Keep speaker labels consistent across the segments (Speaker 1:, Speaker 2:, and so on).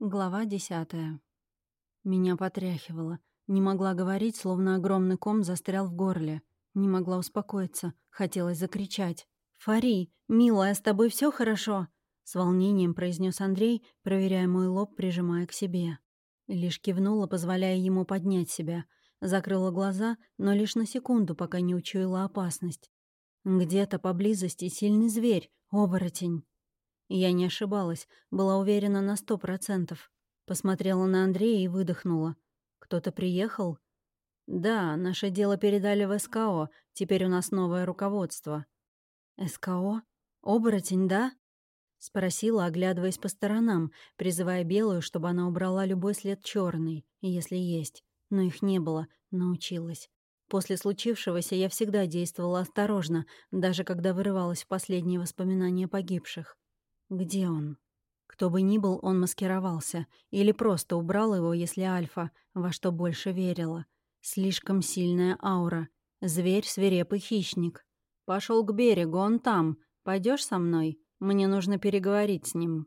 Speaker 1: Глава десятая. Меня потряхивало. Не могла говорить, словно огромный ком застрял в горле. Не могла успокоиться. Хотелось закричать. «Фари, милая, с тобой все хорошо?» С волнением произнес Андрей, проверяя мой лоб, прижимая к себе. Лишь кивнула, позволяя ему поднять себя. Закрыла глаза, но лишь на секунду, пока не учуяла опасность. Где-то поблизости сильный зверь, оборотень. Я не ошибалась, была уверена на сто процентов. Посмотрела на Андрея и выдохнула. «Кто-то приехал?» «Да, наше дело передали в СКО, теперь у нас новое руководство». «СКО? Оборотень, да?» Спросила, оглядываясь по сторонам, призывая Белую, чтобы она убрала любой след черный, если есть. Но их не было, научилась. После случившегося я всегда действовала осторожно, даже когда вырывалась в последние воспоминания погибших. Где он? Кто бы ни был, он маскировался. Или просто убрал его, если Альфа во что больше верила. Слишком сильная аура. Зверь — свирепый хищник. Пошел к берегу, он там. Пойдешь со мной? Мне нужно переговорить с ним».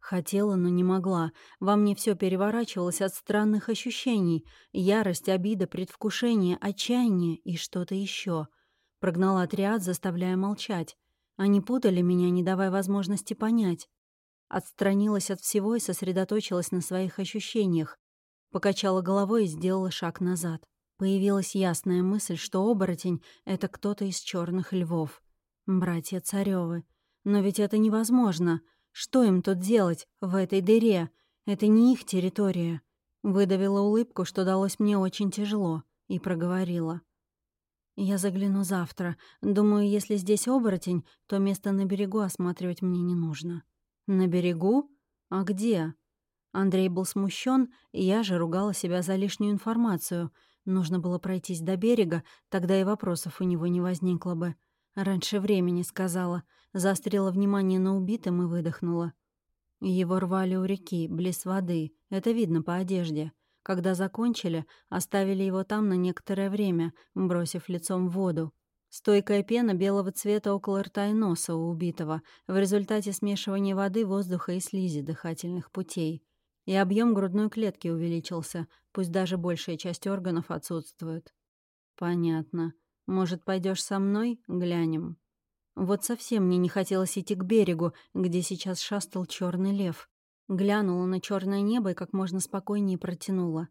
Speaker 1: Хотела, но не могла. Во мне все переворачивалось от странных ощущений. Ярость, обида, предвкушение, отчаяние и что-то еще. Прогнала отряд, заставляя молчать. Они путали меня, не давая возможности понять. Отстранилась от всего и сосредоточилась на своих ощущениях. Покачала головой и сделала шаг назад. Появилась ясная мысль, что оборотень — это кто-то из черных львов. Братья Царёвы. Но ведь это невозможно. Что им тут делать в этой дыре? Это не их территория. Выдавила улыбку, что далось мне очень тяжело, и проговорила. Я загляну завтра. Думаю, если здесь оборотень, то место на берегу осматривать мне не нужно. На берегу? А где? Андрей был смущен, и я же ругала себя за лишнюю информацию. Нужно было пройтись до берега, тогда и вопросов у него не возникло бы. Раньше времени сказала. Заострила внимание на убитом и выдохнула. Его рвали у реки, близ воды. Это видно по одежде. Когда закончили, оставили его там на некоторое время, бросив лицом в воду. Стойкая пена белого цвета около рта и носа у убитого в результате смешивания воды, воздуха и слизи дыхательных путей. И объем грудной клетки увеличился, пусть даже большая часть органов отсутствует. Понятно. Может, пойдешь со мной? Глянем. Вот совсем мне не хотелось идти к берегу, где сейчас шастал черный лев. Глянула на черное небо и как можно спокойнее протянула.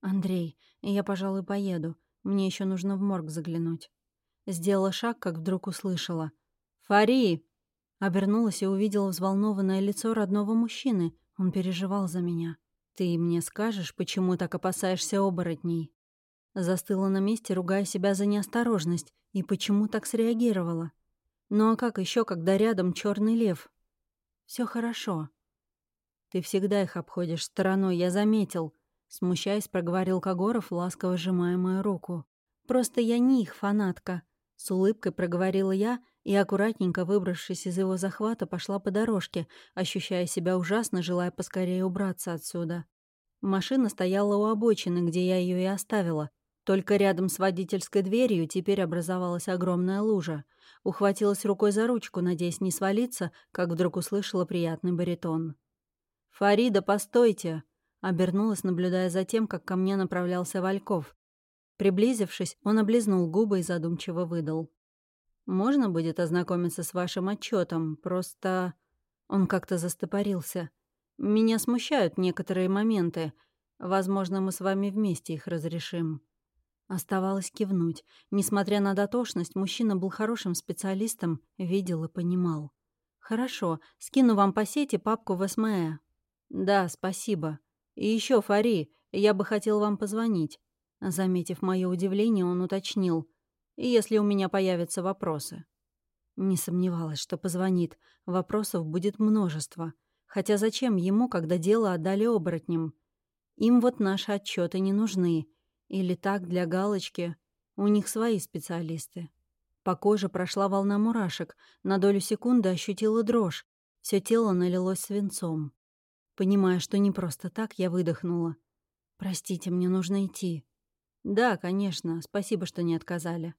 Speaker 1: «Андрей, я, пожалуй, поеду. Мне еще нужно в морг заглянуть». Сделала шаг, как вдруг услышала. «Фари!» Обернулась и увидела взволнованное лицо родного мужчины. Он переживал за меня. «Ты мне скажешь, почему так опасаешься оборотней?» Застыла на месте, ругая себя за неосторожность. И почему так среагировала? Ну а как еще, когда рядом черный лев? Все хорошо. Ты всегда их обходишь стороной, я заметил», — смущаясь, проговорил Когоров, ласково сжимая мою руку. «Просто я не их фанатка», — с улыбкой проговорила я и, аккуратненько выбравшись из его захвата, пошла по дорожке, ощущая себя ужасно, желая поскорее убраться отсюда. Машина стояла у обочины, где я ее и оставила. Только рядом с водительской дверью теперь образовалась огромная лужа. Ухватилась рукой за ручку, надеясь не свалиться, как вдруг услышала приятный баритон. «Фарида, постойте!» Обернулась, наблюдая за тем, как ко мне направлялся Вальков. Приблизившись, он облизнул губы и задумчиво выдал. «Можно будет ознакомиться с вашим отчетом, просто...» Он как-то застопорился. «Меня смущают некоторые моменты. Возможно, мы с вами вместе их разрешим». Оставалось кивнуть. Несмотря на дотошность, мужчина был хорошим специалистом, видел и понимал. «Хорошо, скину вам по сети папку в СМЭ. «Да, спасибо. И еще, Фари, я бы хотел вам позвонить». Заметив мое удивление, он уточнил. «Если у меня появятся вопросы». Не сомневалась, что позвонит. Вопросов будет множество. Хотя зачем ему, когда дело отдали оборотням? Им вот наши отчеты не нужны. Или так, для галочки. У них свои специалисты. По коже прошла волна мурашек. На долю секунды ощутила дрожь. Все тело налилось свинцом. Понимая, что не просто так, я выдохнула. «Простите, мне нужно идти». «Да, конечно. Спасибо, что не отказали».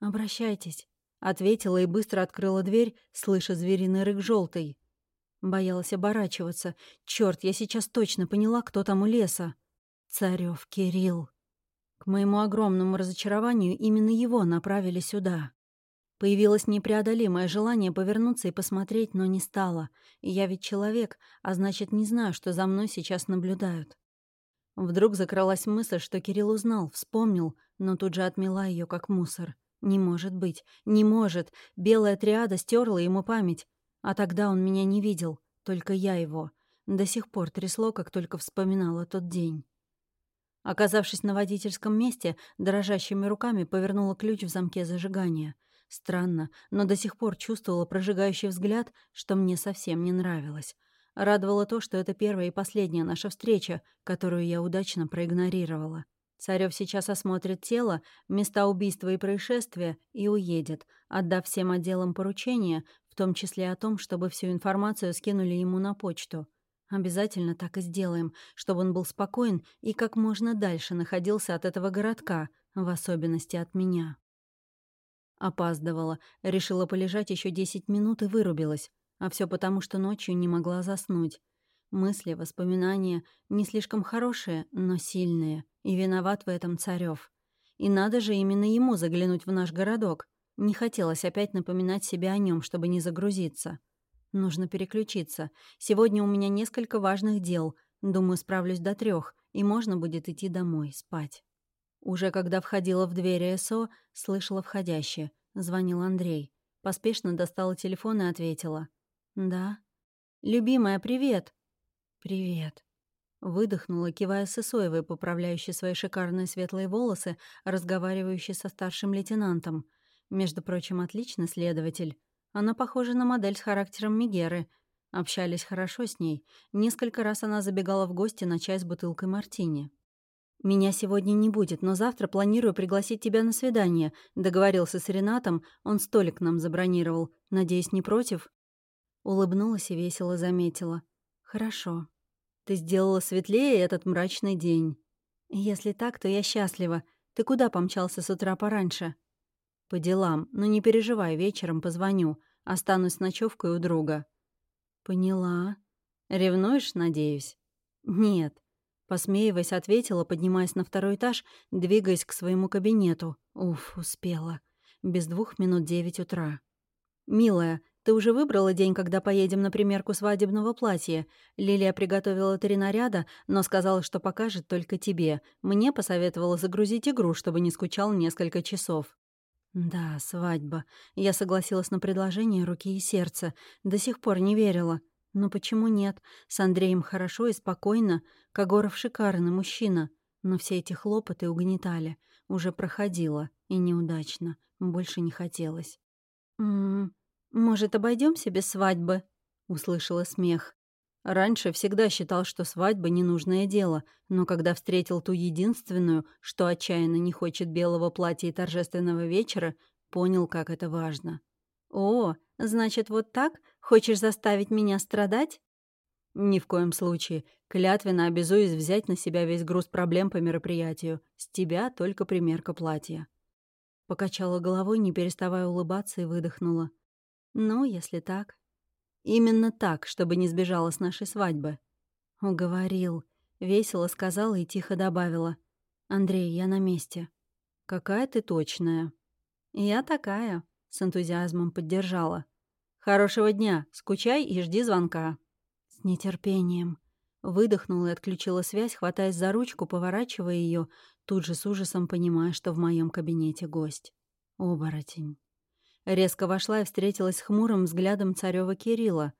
Speaker 1: «Обращайтесь», — ответила и быстро открыла дверь, слыша звериный рык желтый. Боялась оборачиваться. Черт, я сейчас точно поняла, кто там у леса. Царев Кирилл. К моему огромному разочарованию именно его направили сюда. Появилось непреодолимое желание повернуться и посмотреть, но не стало. я ведь человек, а значит, не знаю, что за мной сейчас наблюдают. Вдруг закралась мысль, что Кирилл узнал, вспомнил, но тут же отмела ее как мусор. Не может быть, не может. Белая триада стерла ему память. А тогда он меня не видел, только я его. До сих пор трясло, как только вспоминала тот день. Оказавшись на водительском месте, дрожащими руками повернула ключ в замке зажигания. Странно, но до сих пор чувствовала прожигающий взгляд, что мне совсем не нравилось. Радовало то, что это первая и последняя наша встреча, которую я удачно проигнорировала. Царев сейчас осмотрит тело, места убийства и происшествия и уедет, отдав всем отделам поручения, в том числе о том, чтобы всю информацию скинули ему на почту. Обязательно так и сделаем, чтобы он был спокоен и как можно дальше находился от этого городка, в особенности от меня. Опаздывала, решила полежать еще десять минут и вырубилась. А все потому, что ночью не могла заснуть. Мысли, воспоминания не слишком хорошие, но сильные. И виноват в этом Царев. И надо же именно ему заглянуть в наш городок. Не хотелось опять напоминать себе о нем, чтобы не загрузиться. Нужно переключиться. Сегодня у меня несколько важных дел. Думаю, справлюсь до трех, и можно будет идти домой, спать. Уже когда входила в дверь СО, слышала входящее. Звонил Андрей. Поспешно достала телефон и ответила. «Да». «Любимая, привет!» «Привет». Выдохнула, кивая Сысоевой, поправляющей свои шикарные светлые волосы, разговаривающей со старшим лейтенантом. Между прочим, отличный следователь. Она похожа на модель с характером Мегеры. Общались хорошо с ней. Несколько раз она забегала в гости на чай с бутылкой мартини. «Меня сегодня не будет, но завтра планирую пригласить тебя на свидание», — договорился с Ренатом, он столик нам забронировал. «Надеюсь, не против?» Улыбнулась и весело заметила. «Хорошо. Ты сделала светлее этот мрачный день. Если так, то я счастлива. Ты куда помчался с утра пораньше?» «По делам, но не переживай, вечером позвоню. Останусь с ночевкой у друга». «Поняла. Ревнуешь, надеюсь?» «Нет. Посмеиваясь, ответила, поднимаясь на второй этаж, двигаясь к своему кабинету. Уф, успела. Без двух минут девять утра. «Милая, ты уже выбрала день, когда поедем на примерку свадебного платья? Лилия приготовила три наряда, но сказала, что покажет только тебе. Мне посоветовала загрузить игру, чтобы не скучал несколько часов». «Да, свадьба. Я согласилась на предложение руки и сердца. До сих пор не верила. Но почему нет? С Андреем хорошо и спокойно. Кагоров шикарный мужчина. Но все эти хлопоты угнетали. Уже проходила. И неудачно. Больше не хотелось. «М -м, «Может, обойдемся без свадьбы?» Услышала смех. Раньше всегда считал, что свадьба — ненужное дело, но когда встретил ту единственную, что отчаянно не хочет белого платья и торжественного вечера, понял, как это важно. «О, значит, вот так? Хочешь заставить меня страдать?» «Ни в коем случае. Клятвенно обязуюсь взять на себя весь груз проблем по мероприятию. С тебя только примерка платья». Покачала головой, не переставая улыбаться, и выдохнула. «Ну, если так». «Именно так, чтобы не сбежала с нашей свадьбы». Уговорил. Весело сказала и тихо добавила. «Андрей, я на месте». «Какая ты точная». «Я такая», с энтузиазмом поддержала. «Хорошего дня, скучай и жди звонка». С нетерпением. Выдохнула и отключила связь, хватаясь за ручку, поворачивая ее, тут же с ужасом понимая, что в моем кабинете гость. Оборотень. Резко вошла и встретилась с хмурым взглядом царева Кирилла.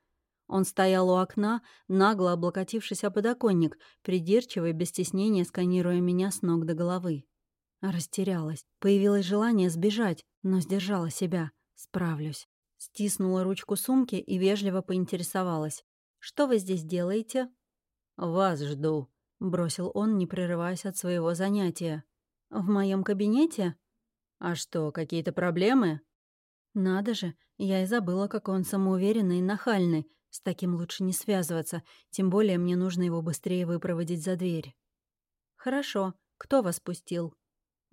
Speaker 1: Он стоял у окна, нагло облокотившись о подоконник, придирчиво и без стеснения сканируя меня с ног до головы. Растерялась. Появилось желание сбежать, но сдержала себя. Справлюсь. Стиснула ручку сумки и вежливо поинтересовалась. «Что вы здесь делаете?» «Вас жду», — бросил он, не прерываясь от своего занятия. «В моем кабинете?» «А что, какие-то проблемы?» «Надо же, я и забыла, какой он самоуверенный и нахальный. С таким лучше не связываться, тем более мне нужно его быстрее выпроводить за дверь». «Хорошо. Кто вас пустил?»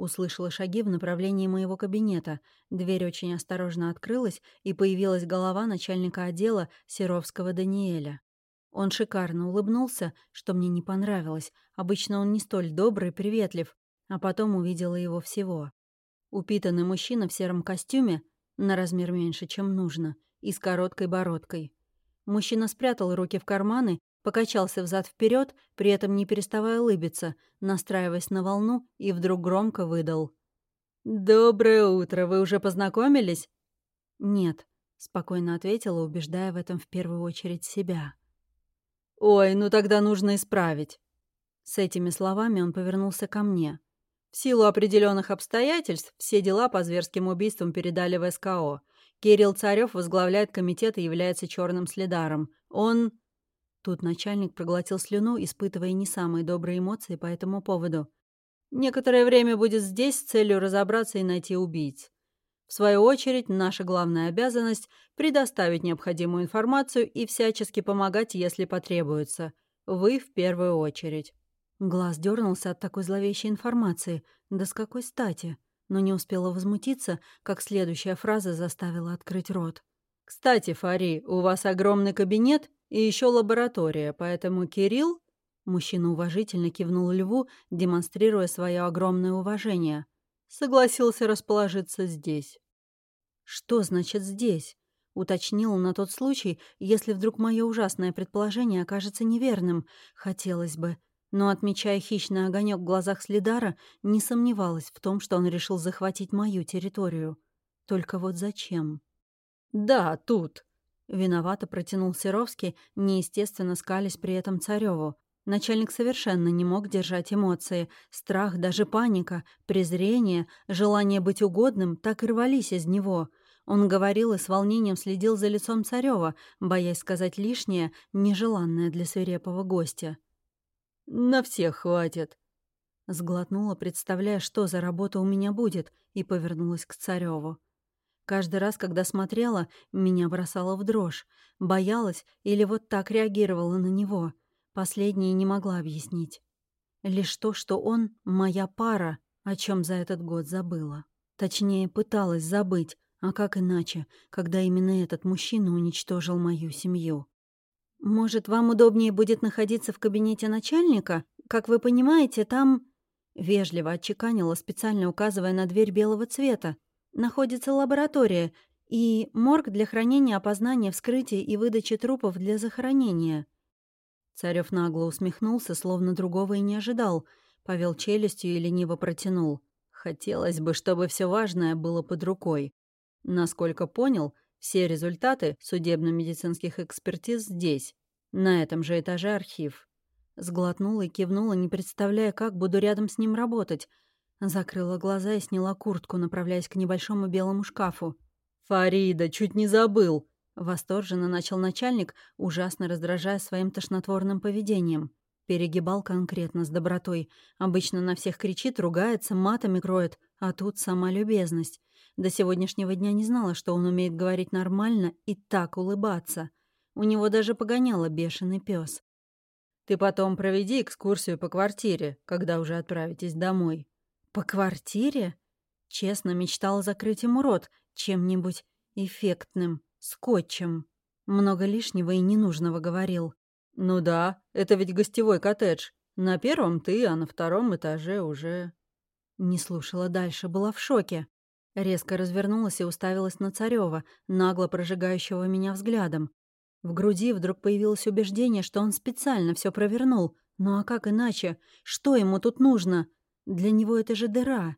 Speaker 1: Услышала шаги в направлении моего кабинета. Дверь очень осторожно открылась, и появилась голова начальника отдела Серовского Даниэля. Он шикарно улыбнулся, что мне не понравилось. Обычно он не столь добрый и приветлив, а потом увидела его всего. Упитанный мужчина в сером костюме, на размер меньше, чем нужно, и с короткой бородкой. Мужчина спрятал руки в карманы, покачался взад вперед, при этом не переставая улыбиться, настраиваясь на волну, и вдруг громко выдал. «Доброе утро, вы уже познакомились?» «Нет», — спокойно ответила, убеждая в этом в первую очередь себя. «Ой, ну тогда нужно исправить». С этими словами он повернулся ко мне. В силу определенных обстоятельств все дела по зверским убийствам передали в СКО. Кирилл Царев возглавляет комитет и является черным следаром. Он... Тут начальник проглотил слюну, испытывая не самые добрые эмоции по этому поводу. Некоторое время будет здесь с целью разобраться и найти убийц. В свою очередь, наша главная обязанность — предоставить необходимую информацию и всячески помогать, если потребуется. Вы в первую очередь. Глаз дернулся от такой зловещей информации. Да с какой стати? но не успела возмутиться, как следующая фраза заставила открыть рот. «Кстати, Фари, у вас огромный кабинет и еще лаборатория, поэтому Кирилл...» Мужчина уважительно кивнул Льву, демонстрируя свое огромное уважение. Согласился расположиться здесь. «Что значит «здесь»?» Уточнил на тот случай, если вдруг мое ужасное предположение окажется неверным. Хотелось бы но, отмечая хищный огонек в глазах Слидара, не сомневалась в том, что он решил захватить мою территорию. Только вот зачем? «Да, тут», — виновато протянул Серовский, неестественно скались при этом Цареву. Начальник совершенно не мог держать эмоции. Страх, даже паника, презрение, желание быть угодным так и рвались из него. Он говорил и с волнением следил за лицом Царева, боясь сказать лишнее, нежеланное для свирепого гостя. На всех хватит. Сглотнула, представляя, что за работа у меня будет, и повернулась к Цареву. Каждый раз, когда смотрела, меня бросало в дрожь. Боялась или вот так реагировала на него. Последнее не могла объяснить. Лишь то, что он — моя пара, о чем за этот год забыла. Точнее, пыталась забыть, а как иначе, когда именно этот мужчина уничтожил мою семью. «Может, вам удобнее будет находиться в кабинете начальника? Как вы понимаете, там...» Вежливо отчеканила, специально указывая на дверь белого цвета. «Находится лаборатория и морг для хранения опознания, вскрытия и выдачи трупов для захоронения». Царев нагло усмехнулся, словно другого и не ожидал. Повел челюстью и лениво протянул. «Хотелось бы, чтобы все важное было под рукой. Насколько понял, все результаты судебно-медицинских экспертиз здесь. На этом же этаже архив. Сглотнула и кивнула, не представляя, как буду рядом с ним работать. Закрыла глаза и сняла куртку, направляясь к небольшому белому шкафу. «Фарида, чуть не забыл!» Восторженно начал начальник, ужасно раздражая своим тошнотворным поведением. Перегибал конкретно с добротой. Обычно на всех кричит, ругается, матами кроет, а тут сама любезность. До сегодняшнего дня не знала, что он умеет говорить нормально и так улыбаться. У него даже погоняло бешеный пес. «Ты потом проведи экскурсию по квартире, когда уже отправитесь домой». «По квартире?» Честно мечтала закрыть ему рот чем-нибудь эффектным, скотчем. Много лишнего и ненужного говорил. «Ну да, это ведь гостевой коттедж. На первом ты, а на втором этаже уже...» Не слушала дальше, была в шоке. Резко развернулась и уставилась на Царёва, нагло прожигающего меня взглядом. В груди вдруг появилось убеждение, что он специально все провернул. Ну а как иначе? Что ему тут нужно? Для него это же дыра.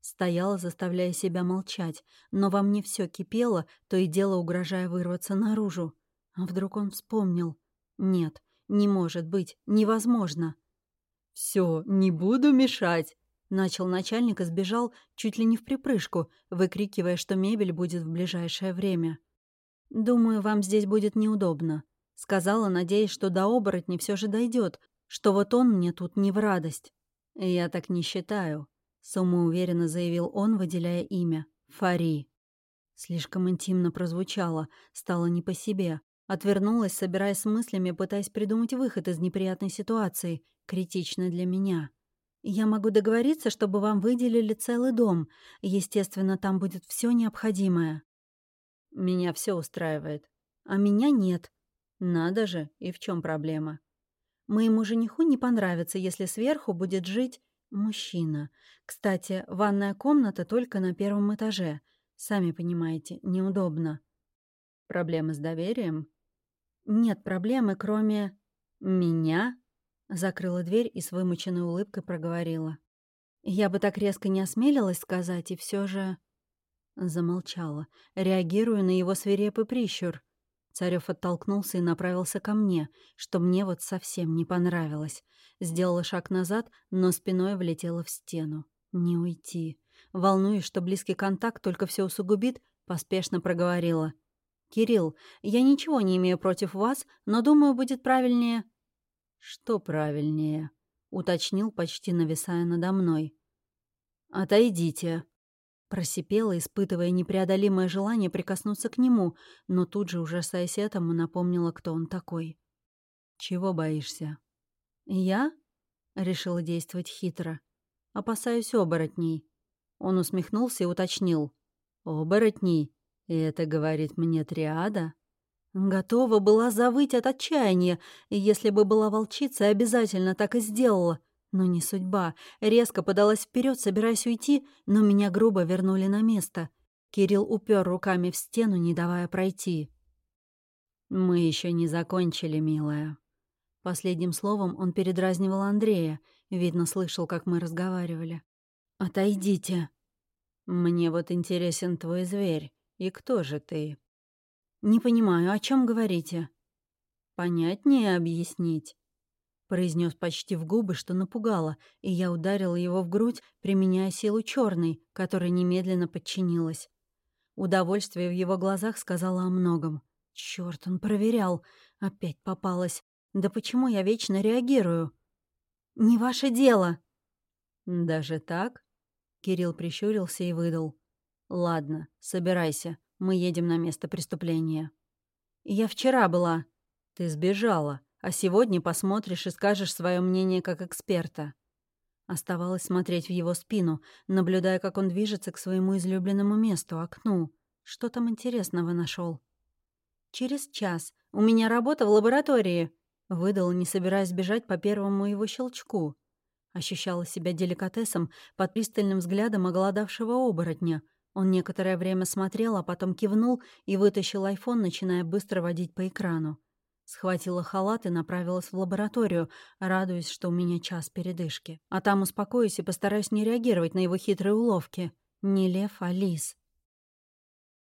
Speaker 1: Стояла, заставляя себя молчать, но во мне все кипело, то и дело угрожая вырваться наружу. А вдруг он вспомнил? Нет, не может быть, невозможно. Все, не буду мешать», Начал начальник и сбежал чуть ли не в припрыжку, выкрикивая, что мебель будет в ближайшее время. «Думаю, вам здесь будет неудобно», — сказала, надеясь, что до оборотни все же дойдет, что вот он мне тут не в радость. «Я так не считаю», — самоуверенно заявил он, выделяя имя. «Фари». Слишком интимно прозвучало, стало не по себе. Отвернулась, собираясь с мыслями, пытаясь придумать выход из неприятной ситуации, критичной для меня. Я могу договориться, чтобы вам выделили целый дом. Естественно, там будет все необходимое.
Speaker 2: Меня все устраивает.
Speaker 1: А меня нет.
Speaker 2: Надо же, и в чем проблема?
Speaker 1: Моему жениху не понравится, если сверху будет жить мужчина. Кстати, ванная комната только на первом этаже. Сами понимаете, неудобно.
Speaker 2: Проблемы с доверием?
Speaker 1: Нет проблемы, кроме...
Speaker 2: Меня?
Speaker 1: Закрыла дверь и с вымученной улыбкой проговорила. Я бы так резко не осмелилась сказать, и все же... Замолчала, реагируя на его свирепый прищур. Царев оттолкнулся и направился ко мне, что мне вот совсем не понравилось. Сделала шаг назад, но спиной влетела в стену. Не уйти. Волнуясь, что близкий контакт только все усугубит, поспешно проговорила. «Кирилл, я ничего не имею против вас, но думаю, будет правильнее...»
Speaker 2: «Что правильнее?» — уточнил, почти нависая надо мной.
Speaker 1: «Отойдите», Просипела, испытывая непреодолимое желание прикоснуться к нему, но тут же, ужасаясь этому, напомнила, кто он такой.
Speaker 2: «Чего боишься?»
Speaker 1: «Я?» — решила действовать хитро. «Опасаюсь оборотней». Он усмехнулся и уточнил.
Speaker 2: «Оборотней? И это говорит мне триада?»
Speaker 1: Готова была завыть от отчаяния, и если бы была волчица, обязательно так и сделала. Но не судьба. Резко подалась вперед, собираясь уйти, но меня грубо вернули на место. Кирилл упер руками в стену, не давая пройти.
Speaker 2: «Мы еще не закончили, милая».
Speaker 1: Последним словом он передразнивал Андрея. Видно, слышал, как мы разговаривали. «Отойдите».
Speaker 2: «Мне вот интересен твой зверь. И кто же ты?»
Speaker 1: «Не понимаю, о чем говорите?»
Speaker 2: «Понятнее объяснить».
Speaker 1: Произнес почти в губы, что напугало, и я ударила его в грудь, применяя силу черной, которая немедленно подчинилась. Удовольствие в его глазах сказала о многом. Черт, он проверял. Опять попалась. Да почему я вечно реагирую? «Не ваше дело!»
Speaker 2: «Даже так?» Кирилл прищурился и выдал. «Ладно, собирайся. Мы едем на место преступления».
Speaker 1: «Я вчера была».
Speaker 2: «Ты сбежала а сегодня посмотришь и скажешь свое мнение как эксперта».
Speaker 1: Оставалось смотреть в его спину, наблюдая, как он движется к своему излюбленному месту, окну. Что там интересного нашел? «Через час. У меня работа в лаборатории», — выдал, не собираясь бежать по первому его щелчку. Ощущала себя деликатесом под пристальным взглядом оголодавшего оборотня. Он некоторое время смотрел, а потом кивнул и вытащил айфон, начиная быстро водить по экрану. Схватила халат и направилась в лабораторию, радуясь, что у меня час передышки. А там успокоюсь и постараюсь не реагировать на его хитрые уловки. Не лев, а лис.